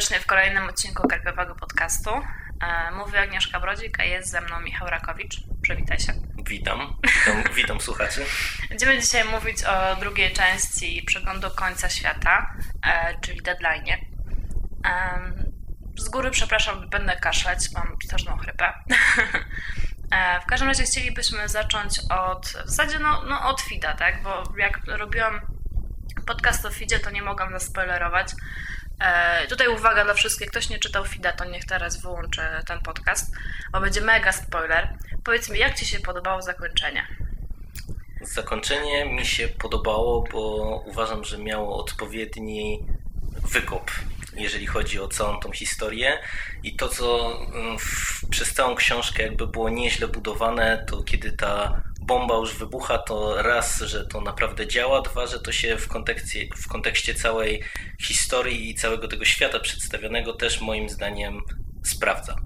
serdecznie w kolejnym odcinku Karpiowego Podcastu. E, Mówi Agnieszka Brodzik, a jest ze mną Michał Rakowicz. Przywitaj się. Witam, witam, witam słuchaczy. Będziemy dzisiaj mówić o drugiej części przeglądu końca świata, e, czyli deadline. Z góry przepraszam, będę kaszleć, mam straszną chrypę. W każdym razie chcielibyśmy zacząć od, w zasadzie no, no od FIDA, tak? Bo jak robiłam podcast o FIDzie, to nie mogłam zaspoilerować. E, tutaj uwaga dla wszystkich, ktoś nie czytał FIDA, to niech teraz wyłączy ten podcast, bo będzie mega spoiler. Powiedz mi, jak Ci się podobało zakończenie? Zakończenie mi się podobało, bo uważam, że miało odpowiedni wykop, jeżeli chodzi o całą tą historię. I to, co mm, w, przez całą książkę jakby było nieźle budowane, to kiedy ta bomba już wybucha, to raz, że to naprawdę działa, dwa, że to się w kontekście, w kontekście całej historii i całego tego świata przedstawionego też moim zdaniem sprawdza.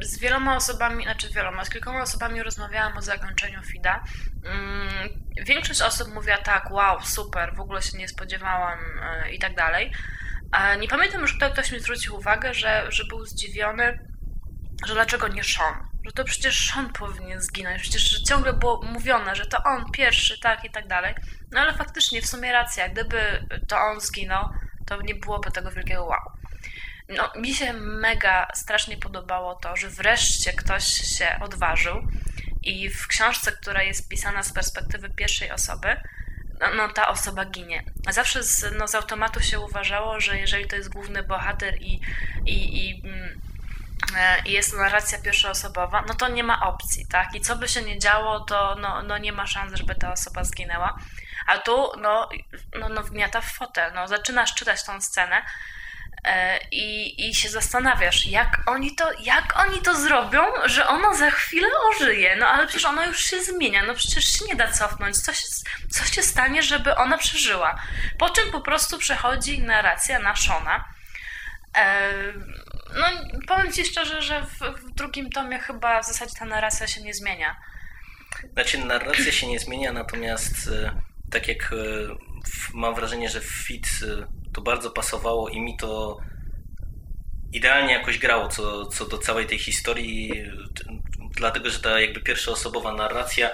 Z wieloma osobami, znaczy wieloma, z kilkoma osobami rozmawiałam o zakończeniu FIDA. Mm, większość osób mówiła tak, wow, super, w ogóle się nie spodziewałam e, i tak dalej. Nie pamiętam już, kto ktoś mi zwrócił uwagę, że, że był zdziwiony, że dlaczego nie Sean że to przecież on powinien zginąć, przecież ciągle było mówione, że to on pierwszy, tak i tak dalej. No ale faktycznie w sumie racja, gdyby to on zginął, to nie byłoby tego wielkiego wow. No, mi się mega strasznie podobało to, że wreszcie ktoś się odważył i w książce, która jest pisana z perspektywy pierwszej osoby, no, no ta osoba ginie. Zawsze z, no, z automatu się uważało, że jeżeli to jest główny bohater i, i, i mm, i jest narracja pierwszoosobowa, no to nie ma opcji, tak? I co by się nie działo, to no, no nie ma szans, żeby ta osoba zginęła. A tu, no, no, no wgniata w fotel, no zaczynasz czytać tą scenę e, i, i się zastanawiasz, jak oni, to, jak oni to zrobią, że ono za chwilę ożyje, no ale przecież ono już się zmienia, no przecież się nie da cofnąć, co się, co się stanie, żeby ona przeżyła. Po czym po prostu przechodzi narracja na Shona, e, no, powiem Ci szczerze, że w, w, drugim tomie chyba w zasadzie ta narracja się nie zmienia. Znaczy, narracja się nie zmienia, natomiast e, tak jak e, mam wrażenie, że w Fit e, to bardzo pasowało i mi to idealnie jakoś grało co, co do całej tej historii, dlatego że ta jakby pierwszoosobowa narracja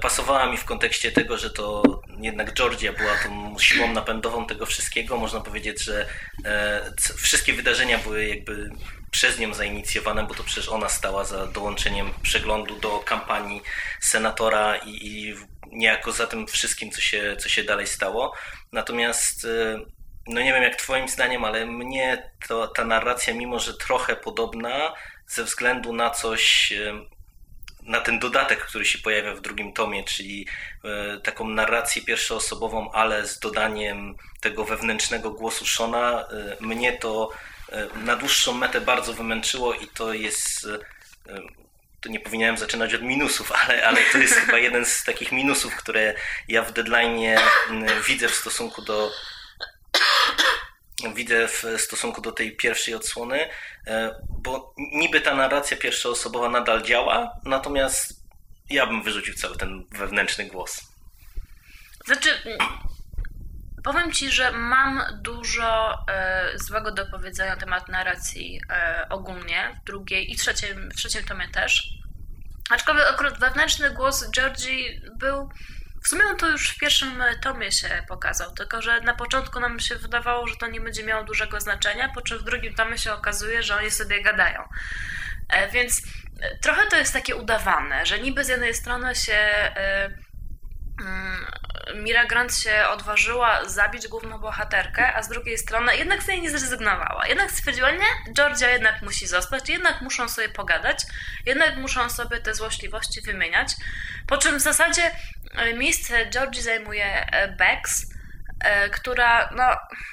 pasowała mi w kontekście tego, że to jednak Georgia była tą siłą napędową tego wszystkiego. Można powiedzieć, że e, wszystkie wydarzenia były jakby przez nią zainicjowane, bo to przecież ona stała za dołączeniem przeglądu do kampanii senatora i, i niejako za tym wszystkim, co się, co się dalej stało. Natomiast e, no nie wiem jak twoim zdaniem, ale mnie to, ta narracja, mimo że trochę podobna, ze względu na coś e, na ten dodatek, który się pojawia w drugim tomie, czyli e, taką narrację pierwszoosobową, ale z dodaniem tego wewnętrznego głosu Shona, e, mnie to e, na dłuższą metę bardzo wymęczyło i to jest to nie powinienem zaczynać od minusów, ale, ale to jest chyba jeden z takich minusów, które ja w deadline widzę w stosunku do widzę w stosunku do tej pierwszej odsłony, e, bo niby ta narracja pierwszoosobowa nadal działa, natomiast ja bym wyrzucił cały ten wewnętrzny głos. Znaczy, powiem Ci, że mam dużo e, złego do powiedzenia na temat narracji e, ogólnie, w drugiej i trzecim, w trzecim tomie też. Aczkolwiek akurat wewnętrzny głos Georgii był w sumie on to już w pierwszym tomie się pokazał, tylko że na początku nam się wydawało, że to nie będzie miało dużego znaczenia, po czym w drugim tomie się okazuje, że oni sobie gadają. E, więc e, trochę to jest takie udawane, że niby z jednej strony się e, mm, Mira Grant się odważyła zabić główną bohaterkę, a z drugiej strony jednak sobie nie zrezygnowała. Jednak stwierdziła, nie, Georgia jednak musi zostać, jednak muszą sobie pogadać, jednak muszą sobie te złośliwości wymieniać. Po czym w zasadzie e, miejsce Georgie zajmuje e, Bex, e, która no...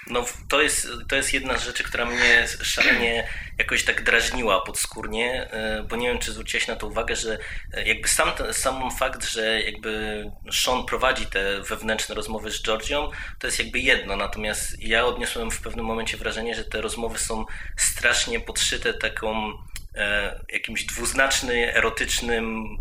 No to jest, to jest jedna z rzeczy, która mnie szalenie jakoś tak drażniła podskórnie, bo nie wiem, czy zwróciłeś na to uwagę, że jakby sam, sam fakt, że jakby Sean prowadzi te wewnętrzne rozmowy z Georgią, to jest jakby jedno, natomiast ja odniosłem w pewnym momencie wrażenie, że te rozmowy są strasznie podszyte taką jakimś dwuznacznym, erotycznym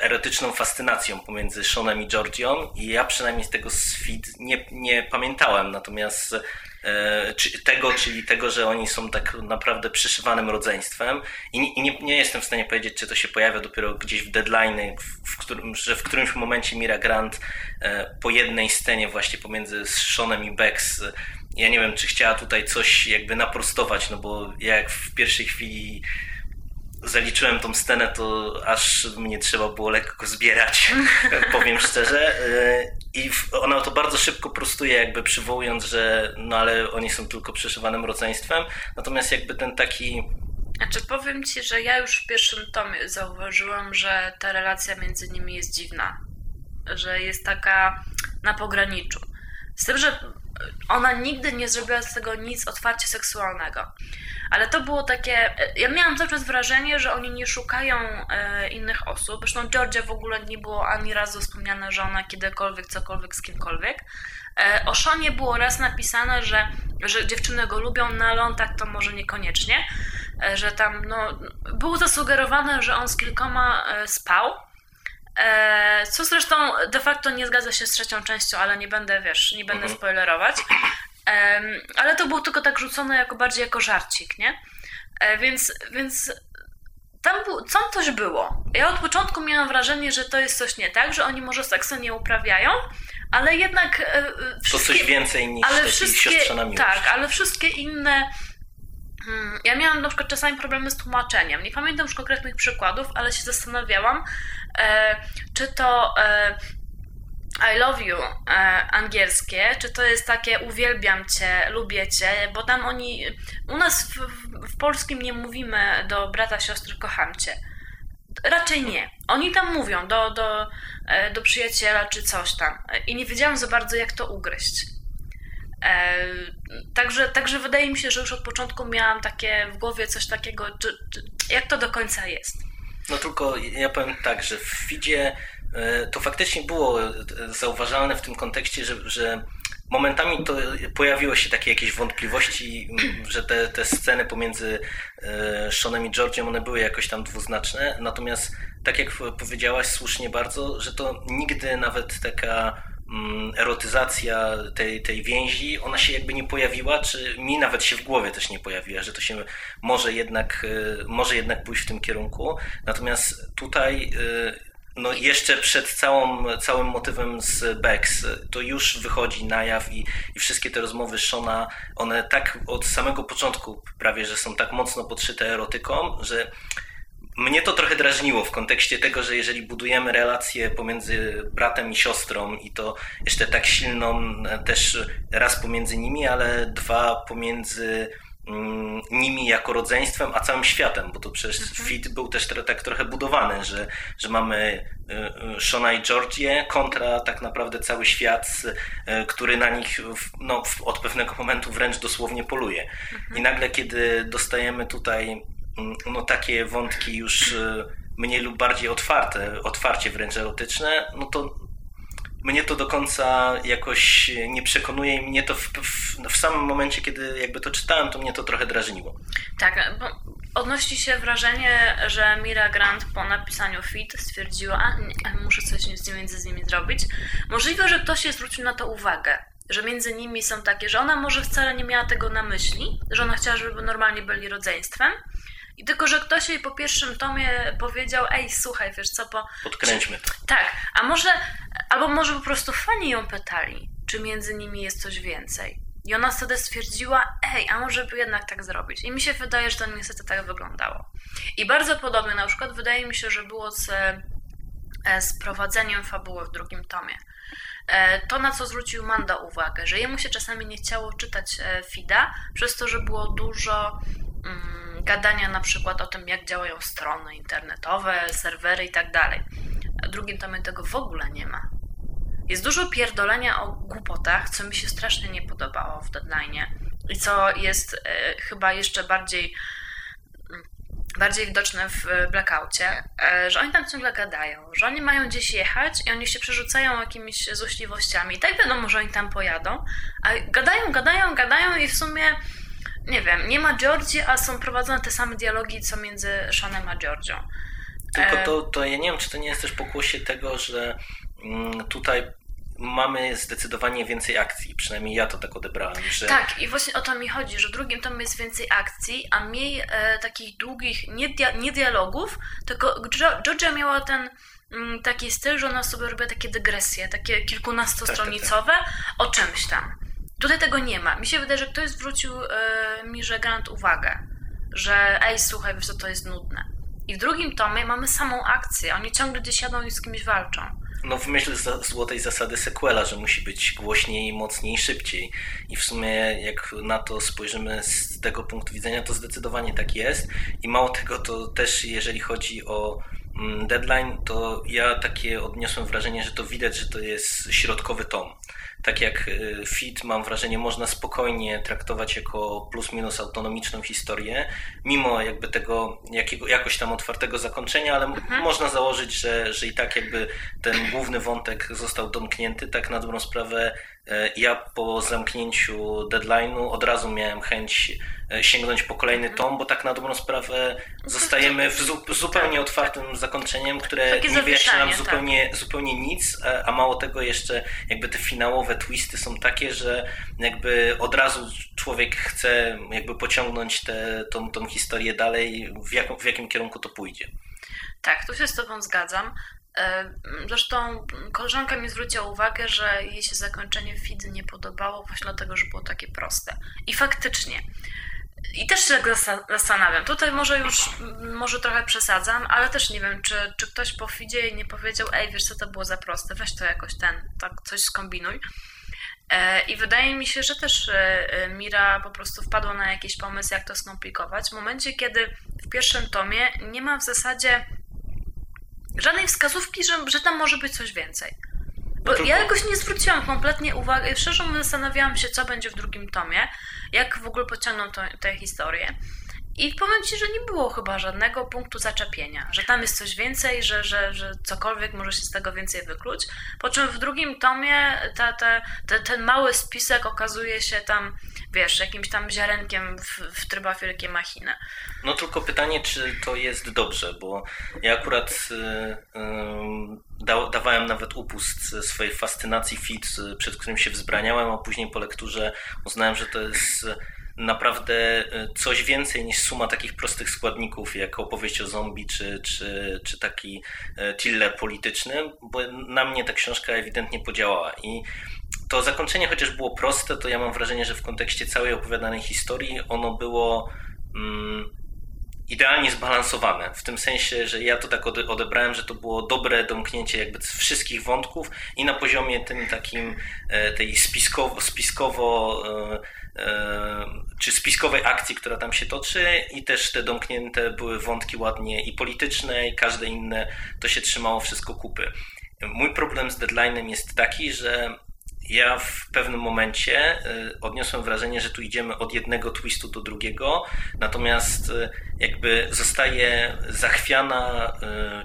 erotyczną fascynacją pomiędzy Seanem i Georgią i ja przynajmniej z tego feed nie, nie pamiętałem, natomiast e, czy, tego, czyli tego, że oni są tak naprawdę przyszywanym rodzeństwem i, nie, nie, nie, jestem w stanie powiedzieć, czy to się pojawia dopiero gdzieś w deadline, w, w którym, że w którymś momencie Mira Grant e, po jednej scenie właśnie pomiędzy Seanem i Bex ja nie wiem, czy chciała tutaj coś jakby naprostować, no bo jak w pierwszej chwili zaliczyłem tą scenę, to aż mnie trzeba było lekko zbierać, powiem szczerze. I ona to bardzo szybko prostuje, jakby przywołując, że no ale oni są tylko przeszywanym rodzeństwem. Natomiast jakby ten taki. Znaczy powiem ci, że ja już w pierwszym tomie zauważyłam, że ta relacja między nimi jest dziwna. Że jest taka na pograniczu. Z tym, że ona nigdy nie zrobiła z tego nic otwarcie seksualnego. Ale to było takie. Ja miałam cały czas wrażenie, że oni nie szukają e, innych osób. Zresztą Georgia w ogóle nie było ani razu wspomniane, że ona kiedykolwiek, cokolwiek z kimkolwiek. E, o Szonie było raz napisane, że, że dziewczyny go lubią, no ale on tak to może niekoniecznie. E, że tam, no. Było zasugerowane, że on z kilkoma e, spał E, co zresztą de facto nie zgadza się z trzecią częścią, ale nie będę, wiesz, nie będę mhm. spoilerować. Ale to było tylko tak rzucone jako bardziej jako żarcik, nie? E, więc, więc tam, tam coś było. Ja od początku miałam wrażenie, że to jest coś nie tak, że oni może seksu nie uprawiają, ale jednak. E, to coś więcej niż ale wszystkie, Tak, ale wszystkie inne Hmm, ja miałam na przykład czasami problemy z tłumaczeniem. Nie pamiętam już konkretnych przykładów, ale się zastanawiałam, e, czy to e, I love you e, angielskie, czy to jest takie uwielbiam cię, lubię cię, bo tam oni, u nas w, w polskim nie mówimy do brata, siostry, kocham cię. Raczej nie. Oni tam mówią do, do, e, do przyjaciela czy coś tam. I nie wiedziałam za bardzo, jak to ugryźć. E, także, także wydaje mi się, że już od początku miałam takie w głowie coś takiego, jak to do końca jest. No tylko ja powiem tak, że w Fidzie e, to faktycznie było zauważalne w tym kontekście, że, że momentami to pojawiło się takie jakieś wątpliwości, że te, te sceny pomiędzy e, Seanem i Georgiem, one były jakoś tam dwuznaczne, natomiast tak jak powiedziałaś słusznie bardzo, że to nigdy nawet taka Mm, erotyzacja tej, tej więzi, ona się jakby nie pojawiła, czy mi nawet się w głowie też nie pojawiła, że to się może jednak, y, może jednak pójść w tym kierunku. Natomiast tutaj y, no jeszcze przed całą, całym motywem z Bex to już wychodzi na jaw i, i wszystkie te rozmowy Shona, one tak od samego początku prawie, że są tak mocno podszyte erotyką, że mnie to trochę drażniło w kontekście tego, że jeżeli budujemy relację pomiędzy bratem i siostrą i to jeszcze tak silną też raz pomiędzy nimi, ale dwa pomiędzy mm, nimi jako rodzeństwem, a całym światem, bo to przecież mhm. fit był też tak trochę budowany, że, że mamy y, Shona i Georgię kontra tak naprawdę cały świat, y, który na nich no, od pewnego momentu wręcz dosłownie poluje. Mhm. I nagle, kiedy dostajemy tutaj no, takie wątki już y, mniej lub bardziej otwarte, otwarcie wręcz erotyczne, no to mnie to do końca jakoś nie przekonuje i mnie to w, w, w, samym momencie, kiedy jakby to czytałem, to mnie to trochę drażniło. Tak, bo odnosi się wrażenie, że Mira Grant po napisaniu fit stwierdziła, a muszę coś między z nimi zrobić. Możliwe, że ktoś się zwrócił na to uwagę, że między nimi są takie, że ona może wcale nie miała tego na myśli, że ona chciała, żeby normalnie byli rodzeństwem, i tylko, że ktoś jej po pierwszym tomie powiedział, ej, słuchaj, wiesz co, po... Podkręćmy to. Tak, a może, albo może po prostu fani ją pytali, czy między nimi jest coś więcej. I ona wtedy stwierdziła, ej, a może by jednak tak zrobić. I mi się wydaje, że to niestety tak wyglądało. I bardzo podobnie na przykład wydaje mi się, że było z, e, z prowadzeniem fabuły w drugim tomie. E, to, na co zwrócił Manda uwagę, że jemu się czasami nie chciało czytać e, Fida, przez to, że było dużo Mm, gadania na przykład o tym, jak działają strony internetowe, serwery i tak dalej. W drugim tomie tego w ogóle nie ma. Jest dużo pierdolenia o głupotach, co mi się strasznie nie podobało w deadline i co jest e, chyba jeszcze bardziej mm, bardziej widoczne w blackoutie, e, że oni tam ciągle gadają, że oni mają gdzieś jechać i oni się przerzucają jakimiś złośliwościami. I tak wiadomo, że oni tam pojadą, a gadają, gadają, gadają i w sumie nie wiem, nie ma Georgii, a są prowadzone te same dialogi, co między Seanem a Georgią. Tylko e, to, to ja nie wiem, czy to nie jest też pokłosie tego, że mm, tutaj mamy zdecydowanie więcej akcji. Przynajmniej ja to tak odebrałem. Że... Tak, i właśnie o to mi chodzi, że w drugim tomie jest więcej akcji, a mniej e, takich długich, nie, dia- nie dialogów, tylko Georgia miała ten mm, taki styl, że ona sobie robiła takie dygresje, takie kilkunastostronicowe Tak, o czymś tam. Tutaj tego nie ma. Mi się wydaje, że ktoś zwrócił e, mi, że Grant uwagę, że ej, słuchaj, wiesz co, to jest nudne. I w drugim tomie mamy samą akcję. Oni ciągle gdzieś jadą i z kimś walczą. No w myśl złotej zasady sequela, że musi być głośniej, mocniej, szybciej. I w sumie jak na to spojrzymy z tego punktu widzenia, to zdecydowanie tak jest. I mało tego, to też jeżeli chodzi o deadline, to ja takie odniosłem wrażenie, że to widać, że to jest środkowy tom. Tak jak y, Fit, mam wrażenie, można spokojnie traktować jako plus minus autonomiczną historię, mimo jakby tego jakiego, jakoś tam otwartego zakończenia, ale m- można założyć, że, że i tak jakby ten główny wątek został domknięty. Tak na dobrą sprawę ja po zamknięciu deadline'u od razu miałem chęć e, sięgnąć po kolejny tom, bo tak na dobrą sprawę zostajemy w zu, zupełnie otwartym zakończeniem, które nie wyjaśnia nam zupełnie, zupełnie nic, a, a mało tego jeszcze jakby te finałowe twisty są takie, że jakby od razu człowiek chce jakby pociągnąć tę tą, tą historię dalej, w, jaką, w jakim kierunku to pójdzie. Tak, tu się z Tobą zgadzam. Zresztą koleżanka mi zwróciła uwagę, że jej się zakończenie feed nie podobało właśnie dlatego, że było takie proste. I faktycznie. I też się tak zastanawiam. Tutaj może już, może trochę przesadzam, ale też nie wiem, czy, czy ktoś po feedzie nie powiedział, ej, wiesz co, to było za proste, weź to jakoś ten, tak coś skombinuj. E, I wydaje mi się, że też e, e, Mira po prostu wpadła na jakiś pomysł, jak to skomplikować. W momencie, kiedy w pierwszym tomie nie ma w zasadzie żadnej wskazówki, że, że tam może być coś więcej. Bo No tylko- ja jakoś nie zwróciłam kompletnie uwagi, szczerze mówiąc zastanawiałam się, co będzie w drugim tomie, jak w ogóle pociągną to, tę historię. I powiem Ci, że nie było chyba żadnego punktu zaczepienia, że tam jest coś więcej, że, że, że cokolwiek może się z tego więcej wykluć. Po czym w drugim tomie ta, ta, ta, ten mały spisek okazuje się tam, wiesz, jakimś tam ziarenkiem w, w trybach wielkiej machiny. No tylko pytanie, czy to jest dobrze, bo ja akurat y, y, da, dawałem nawet upust swojej fascynacji fit, y, przed którym się wzbraniałem, a później po lekturze uznałem, że to jest naprawdę coś więcej niż suma takich prostych składników, jak opowieść o zombie, czy, czy, czy taki thriller polityczny, bo na mnie ta książka ewidentnie podziałała i to zakończenie chociaż było proste, to ja mam wrażenie, że w kontekście całej opowiadanej historii ono było mm, idealnie zbalansowane. W tym sensie, że ja to tak ode- odebrałem, że to było dobre domknięcie jakby wszystkich wątków i na poziomie tym takim e, tej spiskowo, spiskowo e, e, czy spiskowej akcji, która tam się toczy i też te domknięte były wątki ładnie i polityczne i każde inne, to się trzymało wszystko kupy. Mój problem z deadline'em jest taki, że ja w pewnym momencie y, odniosłem wrażenie, że tu idziemy od jednego twistu do drugiego, natomiast y, jakby zostaje zachwiana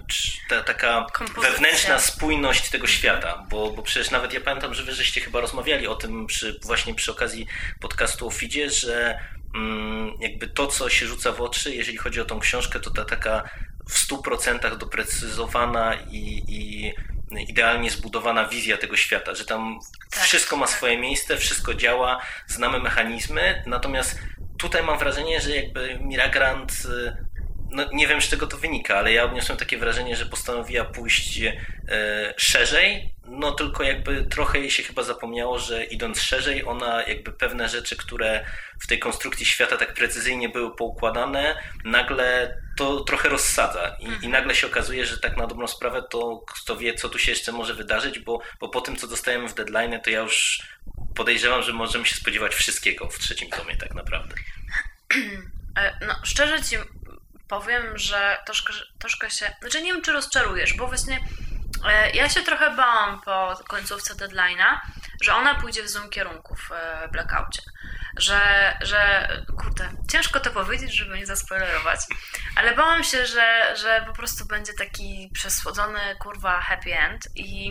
y, ta taka Kompozycja. wewnętrzna spójność tego świata, bo, bo przecież nawet ja pamiętam, że wy żeście chyba rozmawiali o tym przy, właśnie przy okazji podcastu o Fidzie, że mm, jakby to, co się rzuca w oczy, jeżeli chodzi o tą książkę, to ta taka w 100% doprecyzowana i, i idealnie zbudowana wizja tego świata, że tam Tak, wszystko ma tak. swoje miejsce, wszystko działa, znamy mechanizmy, natomiast tutaj mam wrażenie, że jakby Mira Grant, y, no nie wiem z czego to wynika, ale ja odniosłem takie wrażenie, że postanowiła pójść e, szerzej, no tylko jakby trochę jej się chyba zapomniało, że idąc szerzej, ona jakby pewne rzeczy, które w tej konstrukcji świata tak precyzyjnie były poukładane, nagle to trochę rozsadza i, i nagle się okazuje, że tak na dobrą sprawę to kto wie, co tu się jeszcze może wydarzyć, bo, bo po tym, co dostajemy w deadline, to ja już podejrzewam, że możemy się spodziewać wszystkiego w trzecim tomie tak naprawdę. E, No, szczerze ci powiem, że troszkę, troszkę się. Znaczy, nie wiem, czy rozczarujesz, bo właśnie e, ja się trochę bałam po końcówce deadline'a, że ona pójdzie w złym kierunku w e, blackoutie. Że, że, kurde, ciężko to powiedzieć, żeby nie zaspoilerować, ale bałam się, że, że po prostu będzie taki przesłodzony, kurwa, happy end i,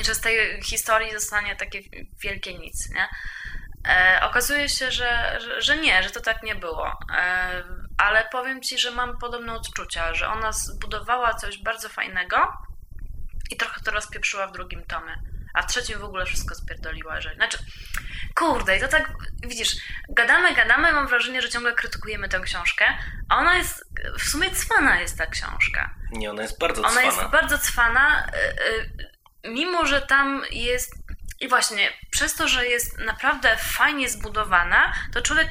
i że z tej historii zostanie takie wielkie nic, nie? E, okazuje się, że, że, że nie, że to tak nie było. E, ale powiem ci, że mam podobne odczucia, że ona zbudowała coś bardzo fajnego i trochę to rozpieprzyła w drugim tomie. A w trzecim w ogóle wszystko spierdoliła, że... Znaczy, kurde, i to tak, widzisz, gadamy, gadamy, mam wrażenie, że ciągle krytykujemy tę książkę, a ona jest, w sumie cwana jest ta książka. Nie, ona jest bardzo Ona cwana. jest bardzo cwana, y, y, mimo że tam jest. I właśnie, przez to, że jest naprawdę fajnie zbudowana, to człowiek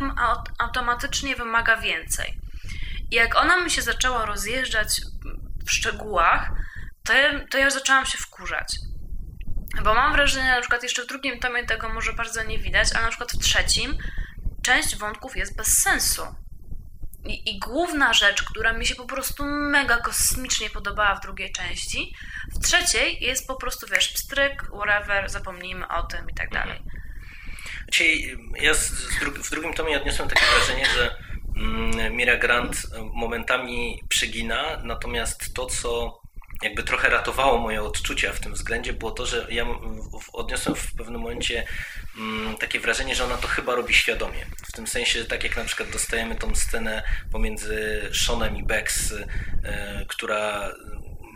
automatycznie wymaga więcej. I jak ona mi się zaczęła rozjeżdżać w szczegółach, to ja, to ja zaczęłam się wkurzać. Bo mam wrażenie, na przykład jeszcze w drugim tomie tego może bardzo nie widać, a na przykład w trzecim część wątków jest bez sensu. I, I główna rzecz, która mi się po prostu mega kosmicznie podobała w drugiej części, w trzeciej jest po prostu, wiesz, pstryk, whatever, zapomnijmy o tym i tak dalej. Dzisiaj ja z, dru- w drugim tomie odniosłem takie wrażenie, że mm, Mira Grant momentami przegina, natomiast to, co jakby trochę ratowało moje odczucia w tym względzie, było to, że ja odniosłem w pewnym momencie mm, takie wrażenie, że ona to chyba robi świadomie. W tym sensie, że tak jak na przykład dostajemy tą scenę pomiędzy Seanem i Bex, y, która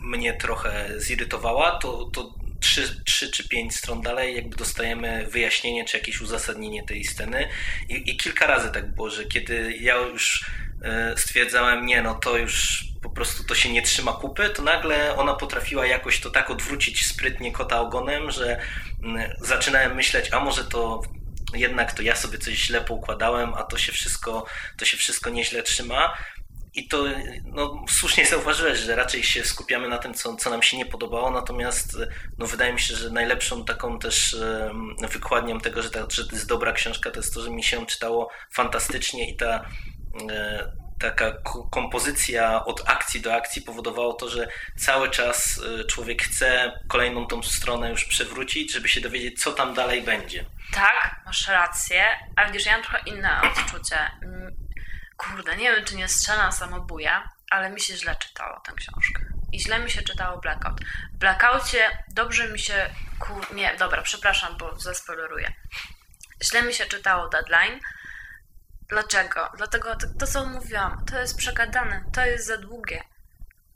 mnie trochę zirytowała, to, to trzy, trzy czy pięć stron dalej jakby dostajemy wyjaśnienie czy jakieś uzasadnienie tej sceny i, i kilka razy tak było, że kiedy ja już e, stwierdzałem, nie no to już po prostu to się nie trzyma kupy, to nagle ona potrafiła jakoś to tak odwrócić sprytnie kota ogonem, że mm, zaczynałem myśleć, a może to jednak to ja sobie coś źle poukładałem, a to się wszystko, to się wszystko nieźle trzyma. I to no, słusznie zauważyłeś, że raczej się skupiamy na tym, co, co nam się nie podobało, natomiast no, wydaje mi się, że najlepszą taką też wykładnią tego, że, ta, że to jest dobra książka, to jest to, że mi się czytało fantastycznie i ta e, taka ko- kompozycja od akcji do akcji powodowało to, że cały czas e, człowiek chce kolejną tą stronę już przewrócić, żeby się dowiedzieć, co tam dalej będzie. Tak, masz rację, a widzisz, ja mam trochę inne odczucie. Mm, Kurde, nie wiem, czy nie strzelam samobuja, ale mi się źle czytało tę książkę. I źle mi się czytało Blackout. W Blackoutie dobrze mi się... Kur... Nie, dobra, przepraszam, bo zaspoileruję. Źle mi się czytało Deadline. Dlaczego? Dlatego to, to, co mówiłam, to jest przegadane, to jest za długie.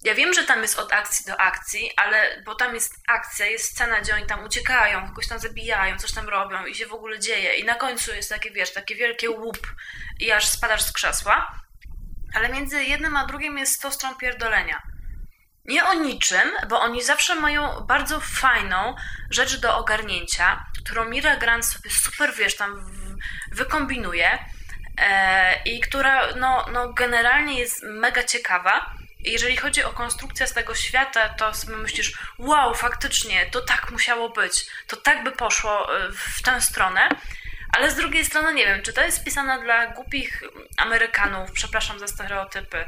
Ja wiem, że tam jest od akcji do akcji, ale bo tam jest akcja, jest scena, gdzie oni tam uciekają, kogoś tam zabijają, coś tam robią i się w ogóle dzieje. I na końcu jest takie, wiesz, takie wielkie łup i aż spadasz z krzesła. Ale między jednym a drugim jest 100 stron pierdolenia. Nie o niczym, bo oni zawsze mają bardzo fajną rzecz do ogarnięcia, którą Mira Grant sobie super, wiesz, tam wykombinuje i która no, no generalnie jest mega ciekawa. Jeżeli chodzi o konstrukcję z tego świata, to sobie myślisz, wow, faktycznie, to tak musiało być, to tak by poszło e, w tę stronę. Ale z drugiej strony nie wiem, czy to jest pisane dla głupich Amerykanów, przepraszam za stereotypy,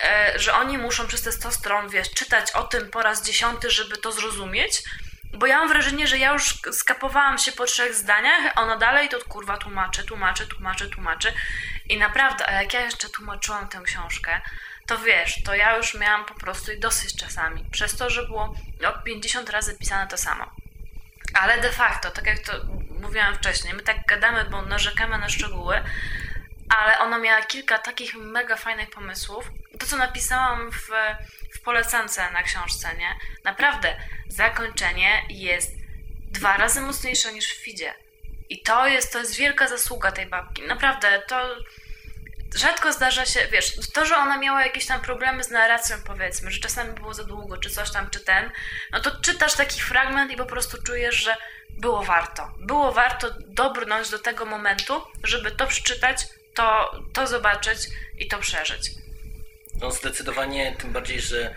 e, że oni muszą przez te 100 stron, wiesz, czytać o tym po raz dziesiąty, żeby to zrozumieć. Bo ja mam wrażenie, że ja już skapowałam się po trzech zdaniach, a ona dalej to kurwa tłumaczy, tłumaczy, tłumaczy, tłumaczy. I naprawdę, a jak ja jeszcze tłumaczyłam tę książkę, to wiesz, to ja już miałam po prostu i dosyć czasami. Przez to, że było no, 50 razy pisane to samo. Ale de facto, tak jak to mówiłam wcześniej, my tak gadamy, bo narzekamy na szczegóły, ale ona miała kilka takich mega fajnych pomysłów. To, co napisałam w, w polecance na książce, nie? Naprawdę, zakończenie jest dwa razy mocniejsze niż w Fidzie. I to jest, to jest wielka zasługa tej babki. Naprawdę, to rzadko zdarza się, wiesz, to, że ona miała jakieś tam problemy z narracją, powiedzmy, że czasami było za długo, czy coś tam, czy ten, no to czytasz taki fragment i po prostu czujesz, że było warto. Było warto dobrnąć do tego momentu, żeby to przeczytać, to, to zobaczyć i to przeżyć. No zdecydowanie, tym bardziej, że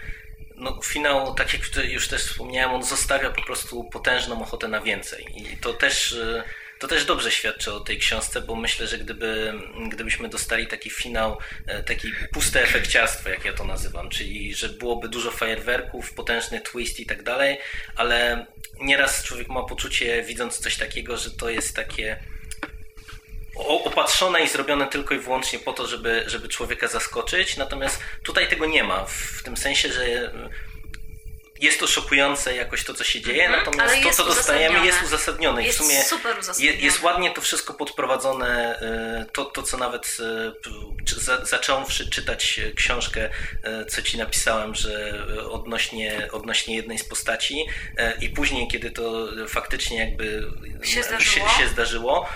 no, finał, tak jak już też wspomniałem, on zostawia po prostu potężną ochotę na więcej. I to też, e, to też dobrze świadczy o tej książce, bo myślę, że gdyby, gdybyśmy dostali taki finał, e, taki puste efekciarstwo, jak ja to nazywam, czyli że byłoby dużo fajerwerków, potężny twist i tak dalej, ale nieraz człowiek ma poczucie, widząc coś takiego, że to jest takie opatrzone i zrobione tylko i wyłącznie po to, żeby, żeby człowieka zaskoczyć. Natomiast tutaj tego nie ma. W tym sensie, że jest to szokujące jakoś to, co się dzieje, Mhm, natomiast ale to, co dostajemy, jest uzasadnione. I Jest w sumie je, jest ładnie to wszystko podprowadzone. e, To, to co nawet e, za, zacząwszy czytać książkę, e, co ci napisałem, że odnośnie, odnośnie jednej z postaci i później, kiedy to faktycznie jakby Się zdarzyło. się, się zdarzyło,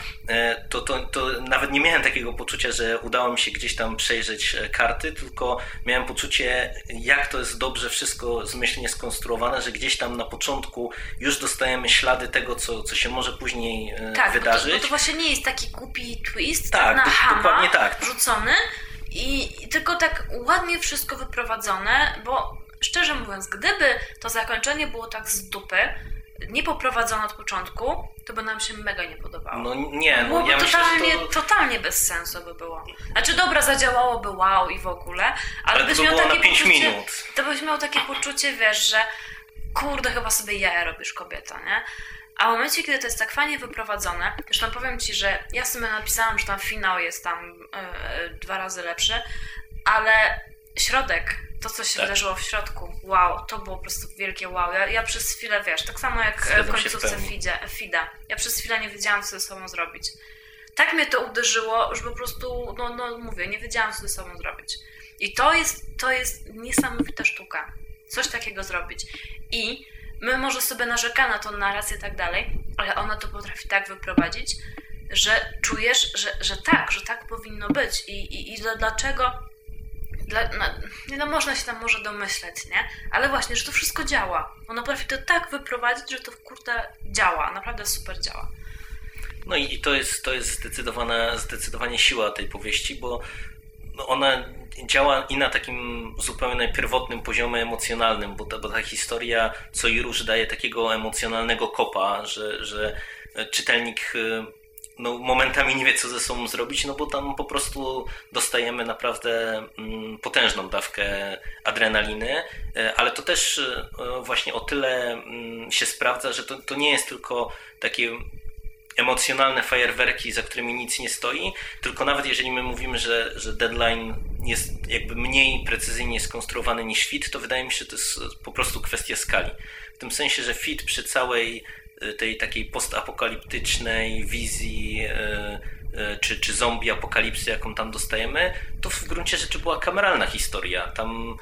to, to, to nawet nie miałem takiego poczucia, że udało mi się gdzieś tam przejrzeć karty, tylko miałem poczucie, jak to jest dobrze wszystko zmyślnie skonstruowane, że gdzieś tam na początku już dostajemy ślady tego, co, co się może później e, Tak, to, wydarzyć. bo to właśnie nie jest taki głupi twist Tak, tak, na hama dokładnie tak. rzucony i, i tylko tak ładnie wszystko wyprowadzone, bo szczerze mówiąc, gdyby to zakończenie było tak z dupy, nie poprowadzone od początku, to by nam się mega nie podobało. No nie, no Byłoby ja myślę, totalnie, że to... totalnie bez sensu by było. Znaczy dobra, zadziałałoby wow i w ogóle, ale, Ale byś miał takie poczucie, minut. to byś miał takie poczucie, wiesz, że kurde, chyba sobie jaja robisz kobieta, nie? A w momencie, kiedy to jest tak fajnie wyprowadzone, zresztą powiem Ci, że ja sobie napisałam, że tam finał jest tam e, dwa razy lepszy, ale środek, to co się Tak. wydarzyło w środku, wow, to było po prostu wielkie wow. Ja, ja przez chwilę, wiesz, tak samo jak e, w Zgadzam się w końcówce pełni. Fida, Fida, ja przez chwilę nie wiedziałam, co ze sobą zrobić. Tak mnie to uderzyło, że po prostu, no, no mówię, nie wiedziałam, co ze sobą zrobić. I to jest, to jest niesamowita sztuka. Coś takiego zrobić. I my może sobie narzekamy na tą narrację i tak dalej, ale ona to potrafi tak wyprowadzić, że czujesz, że, że tak, że tak powinno być. I, i, i dla- dlaczego? Dla, no, no, można się tam może domyśleć, nie? Ale właśnie, że to wszystko działa. Ona potrafi to tak wyprowadzić, że to kurde działa. Naprawdę super działa. No i i to jest, to jest zdecydowana, zdecydowanie siła tej powieści, bo ona działa i na takim zupełnie pierwotnym poziomie emocjonalnym, bo ta, bo ta historia co i róż daje takiego emocjonalnego kopa, że, że czytelnik y, no, momentami nie wie, co ze sobą zrobić, no bo tam po prostu dostajemy naprawdę mm, potężną dawkę adrenaliny, y, ale to też y, właśnie o tyle mm, się sprawdza, że to, to nie jest tylko takie emocjonalne fajerwerki, za którymi nic nie stoi, tylko nawet jeżeli my mówimy, że, że deadline jest jakby mniej precyzyjnie skonstruowany niż fit, to wydaje mi się, że to jest po prostu kwestia skali. W tym sensie, że fit przy całej tej takiej postapokaliptycznej wizji y, y, czy, czy zombie apokalipsy, jaką tam dostajemy, to w gruncie rzeczy była kameralna historia. Tam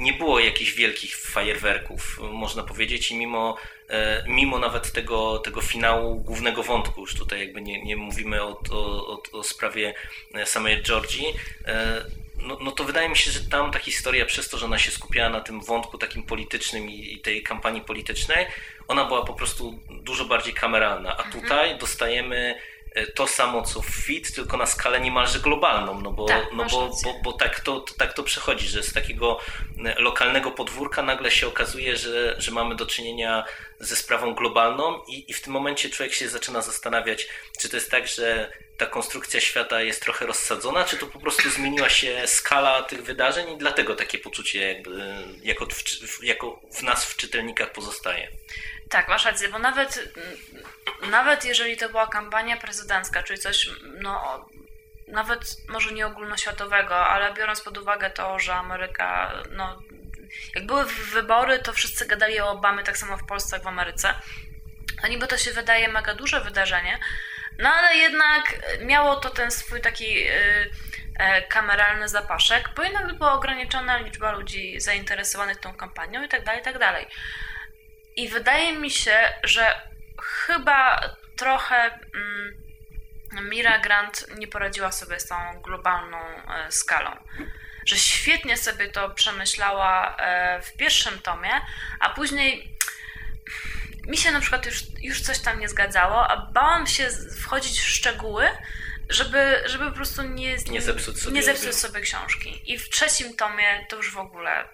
nie było jakichś wielkich fajerwerków, można powiedzieć, i mimo, e, mimo nawet tego, tego finału głównego wątku, już tutaj jakby nie, nie mówimy o, o, o, o sprawie e, samej Georgii, e, no, no to wydaje mi się, że tam ta historia, przez to, że ona się skupiała na tym wątku takim politycznym i, i tej kampanii politycznej, ona była po prostu dużo bardziej kameralna, a tutaj dostajemy e, to samo co w FIT, tylko na skalę niemalże globalną, no bo, Tak, no bo, bo, bo tak, to, tak to przechodzi, że z takiego e, lokalnego podwórka nagle się okazuje, że, że mamy do czynienia ze sprawą globalną i, i w tym momencie człowiek się zaczyna zastanawiać, czy to jest tak, że ta konstrukcja świata jest trochę rozsadzona, czy to po prostu zmieniła się skala tych wydarzeń i dlatego takie poczucie jakby jako w, jako w nas, w czytelnikach pozostaje. Tak, masz rację, bo nawet, mm, nawet jeżeli to była kampania prezydencka, czyli coś, no, nawet może nie ogólnoświatowego, ale biorąc pod uwagę to, że Ameryka, no, jak były wybory, to wszyscy gadali o Obamy, tak samo w Polsce, jak w Ameryce. A niby to się wydaje mega duże wydarzenie, no ale jednak miało to ten swój taki y, e, kameralny zapaszek, bo jednak była ograniczona liczba ludzi zainteresowanych tą kampanią i tak dalej, i tak dalej. I wydaje mi się, że chyba trochę mm, Mira Grant nie poradziła sobie z tą globalną e, skalą. Że świetnie sobie to przemyślała e, w pierwszym tomie, a później mi się na przykład już, już coś tam nie zgadzało, a bałam się wchodzić w szczegóły, żeby, żeby po prostu nie, Nie zepsuć sobie nie zepsuć sobie książki. I w trzecim tomie to już w ogóle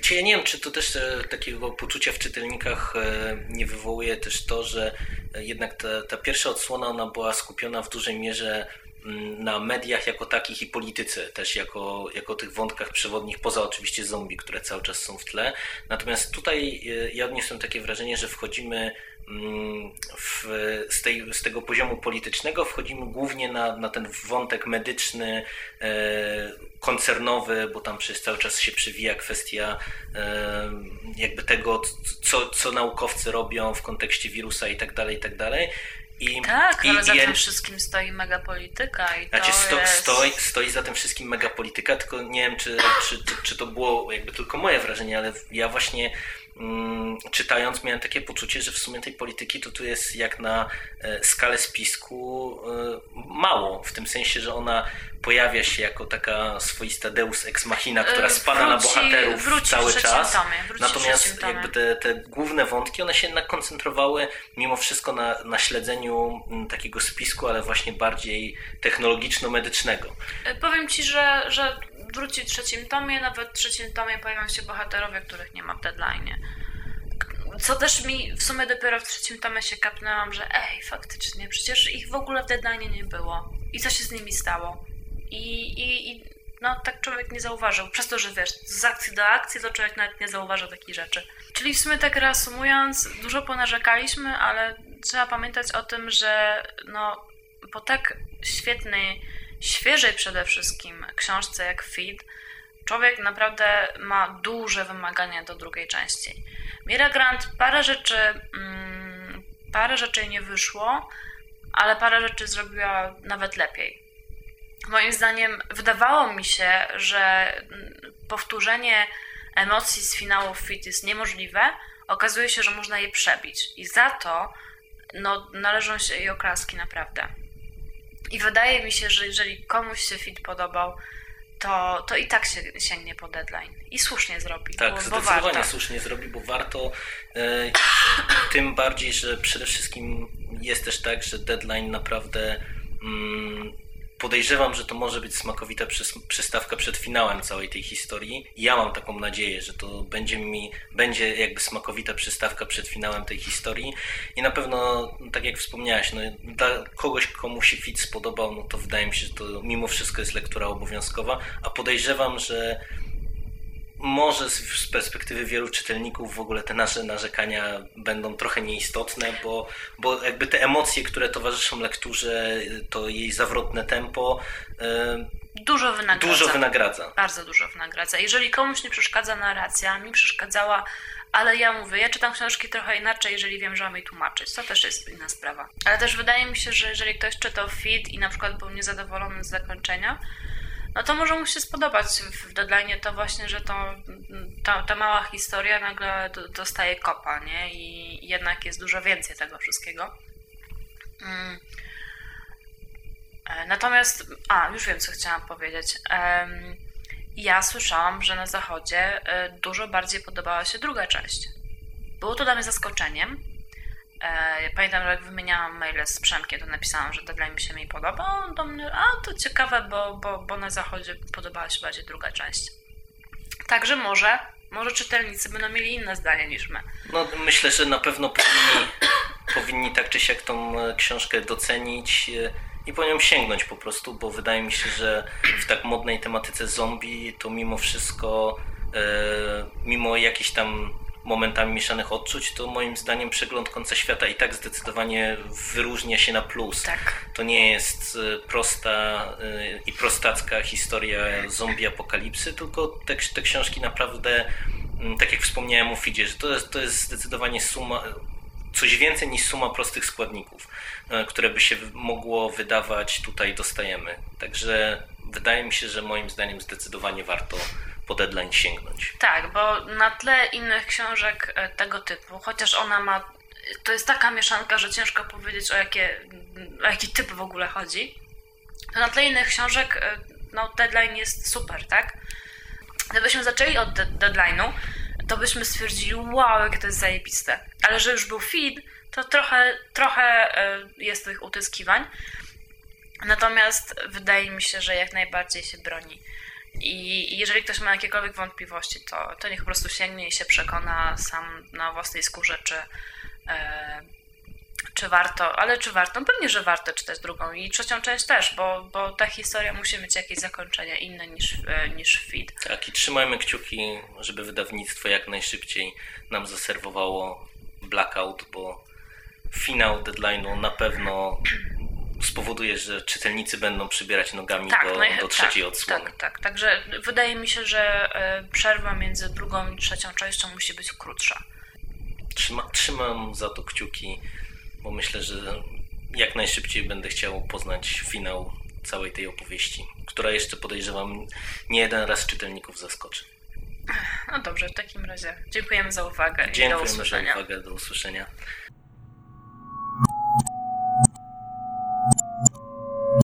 Czy ja nie wiem, czy to też e, takiego poczucia w czytelnikach e, nie wywołuje też to, że jednak ta, ta pierwsza odsłona ona była skupiona w dużej mierze na mediach jako takich i polityce też jako, jako tych wątkach przewodnich, poza oczywiście zombie, które cały czas są w tle. Natomiast tutaj e, ja odniosłem takie wrażenie, że wchodzimy mm, w, z, tej, z tego poziomu politycznego, wchodzimy głównie na, na ten wątek medyczny, e, koncernowy, bo tam przez cały czas się przywija kwestia e, jakby tego, co, co naukowcy robią w kontekście wirusa i tak dalej, i tak dalej. I, tak, i, ale za tym wszystkim stoi megapolityka i znaczy, to sto, jest... stoi, stoi za tym wszystkim megapolityka, tylko nie wiem, czy, czy, czy, czy to było jakby tylko moje wrażenie, ale ja właśnie czytając miałem takie poczucie, że w sumie tej polityki to tu jest jak na e, skalę spisku e, mało, w tym sensie, że ona pojawia się jako taka swoista deus ex machina, która e, spada wróci, na bohaterów cały czas. Tomie, Natomiast jakby te, te, główne wątki, one się jednak koncentrowały mimo wszystko na, na śledzeniu mm, takiego spisku, ale właśnie bardziej technologiczno-medycznego. Powiem Ci, że, że wróci w trzecim tomie, nawet w trzecim tomie pojawią się bohaterowie, których nie ma w deadline. Co też mi w sumie dopiero w trzecim tomie się kapnęłam, że ej, faktycznie, przecież ich w ogóle w deadline nie było. I co się z nimi stało? I, i, i no tak człowiek nie zauważył. Przez to, że wiesz, z akcji do akcji, to człowiek nawet nie zauważa takich rzeczy. Czyli w sumie tak reasumując, dużo ponarzekaliśmy, ale trzeba pamiętać o tym, że no po tak świetnej, świeżej przede wszystkim książce jak Feed, człowiek naprawdę ma duże wymagania do drugiej części. Mira Grant parę rzeczy, mm, parę rzeczy nie wyszło, ale parę rzeczy zrobiła nawet lepiej moim zdaniem wydawało mi się, że powtórzenie emocji z finału Fit jest niemożliwe. Okazuje się, że można je przebić i za to no, należą się jej oklaski naprawdę. I wydaje mi się, że jeżeli komuś się fit podobał, to, to i tak się sięgnie po deadline. I słusznie zrobi. Tak, bo, zdecydowanie bo słusznie zrobi, bo warto. E, tym bardziej, że przede wszystkim jest też tak, że deadline naprawdę. Mm, podejrzewam, że to może być smakowita przystawka przed finałem całej tej historii. Ja mam taką nadzieję, że to będzie mi, będzie jakby smakowita przystawka przed finałem tej historii i na pewno, tak jak wspomniałaś, no, dla kogoś, komu się fit spodobał, no to wydaje mi się, że to mimo wszystko jest lektura obowiązkowa, a podejrzewam, że może z, perspektywy wielu czytelników w ogóle te nasze narzekania będą trochę nieistotne, bo, bo jakby te emocje, które towarzyszą lekturze, to jej zawrotne tempo. Dużo wynagradza. Dużo wynagradza. Bardzo dużo wynagradza. Jeżeli komuś nie przeszkadza narracja, mi przeszkadzała, ale ja mówię, ja czytam książki trochę inaczej, jeżeli wiem, że mam jej tłumaczyć. To też jest inna sprawa. Ale też wydaje mi się, że jeżeli ktoś czytał feed i na przykład był niezadowolony z zakończenia, no to może mu się spodobać w deadline to właśnie, że to, ta, ta mała historia nagle dostaje kopa, nie? I jednak jest dużo więcej tego wszystkiego. Mm. E, natomiast, a już wiem, co chciałam powiedzieć. Ja słyszałam, że na zachodzie e, dużo bardziej podobała się druga część. Było to dla mnie zaskoczeniem, pamiętam, że jak wymieniałam maile z Przemkiem, to napisałam, że deadline mi się mi podoba. On do mnie, a to ciekawe, bo, bo, bo na zachodzie podobała się bardziej druga część. Także może, może czytelnicy będą mieli inne zdanie niż my. No myślę, że na pewno powinni, powinni tak czy siak tą e, książkę docenić e, i po nią sięgnąć po prostu, bo wydaje mi się, że w tak modnej tematyce zombie to mimo wszystko, mimo jakichś tam momentami mieszanych odczuć, to moim zdaniem przegląd końca świata i tak zdecydowanie wyróżnia się na plus. Tak. To nie jest y, prosta y, i prostacka historia zombie apokalipsy, tylko te, te książki naprawdę, mm, tak jak wspomniałem o Fidzie, że to jest, to jest zdecydowanie suma, coś więcej niż suma prostych składników, y, które by się mogło wydawać, tutaj dostajemy. Także wydaje mi się, że moim zdaniem zdecydowanie warto po deadline sięgnąć. Tak, bo na tle innych książek e, tego typu, chociaż ona ma. To jest taka mieszanka, że ciężko powiedzieć o, jakie, o jaki typ w ogóle chodzi. To na tle innych książek e, no, deadline jest super, tak? Gdybyśmy zaczęli od de- deadline'u, to byśmy stwierdzili, wow, jakie to jest zajebiste. Ale że już był feed, to trochę, trochę e, jest tych utyskiwań. Natomiast wydaje mi się, że jak najbardziej się broni. I jeżeli ktoś ma jakiekolwiek wątpliwości, to, to niech po prostu sięgnie i się przekona sam na własnej skórze, czy, e, czy warto, ale czy warto? Pewnie, że warto czytać drugą i trzecią część też, bo, bo ta historia musi mieć jakieś zakończenie inne niż, e, niż feed. Tak, i trzymajmy kciuki, żeby wydawnictwo jak najszybciej nam zaserwowało Blackout, bo finał deadline'u na pewno spowoduje, że czytelnicy będą przybierać nogami do, najchę- do trzeciej tak, odsłony. Tak, tak. Także wydaje mi się, że e, przerwa między drugą i trzecią częścią musi być krótsza. Trzyma, trzymam za to kciuki, bo myślę, że jak najszybciej będę chciał poznać finał całej tej opowieści, która jeszcze podejrzewam nie jeden raz czytelników zaskoczy. No dobrze, w takim razie dziękujemy za uwagę i do Dziękujemy za usłyszenia. uwagę, do usłyszenia.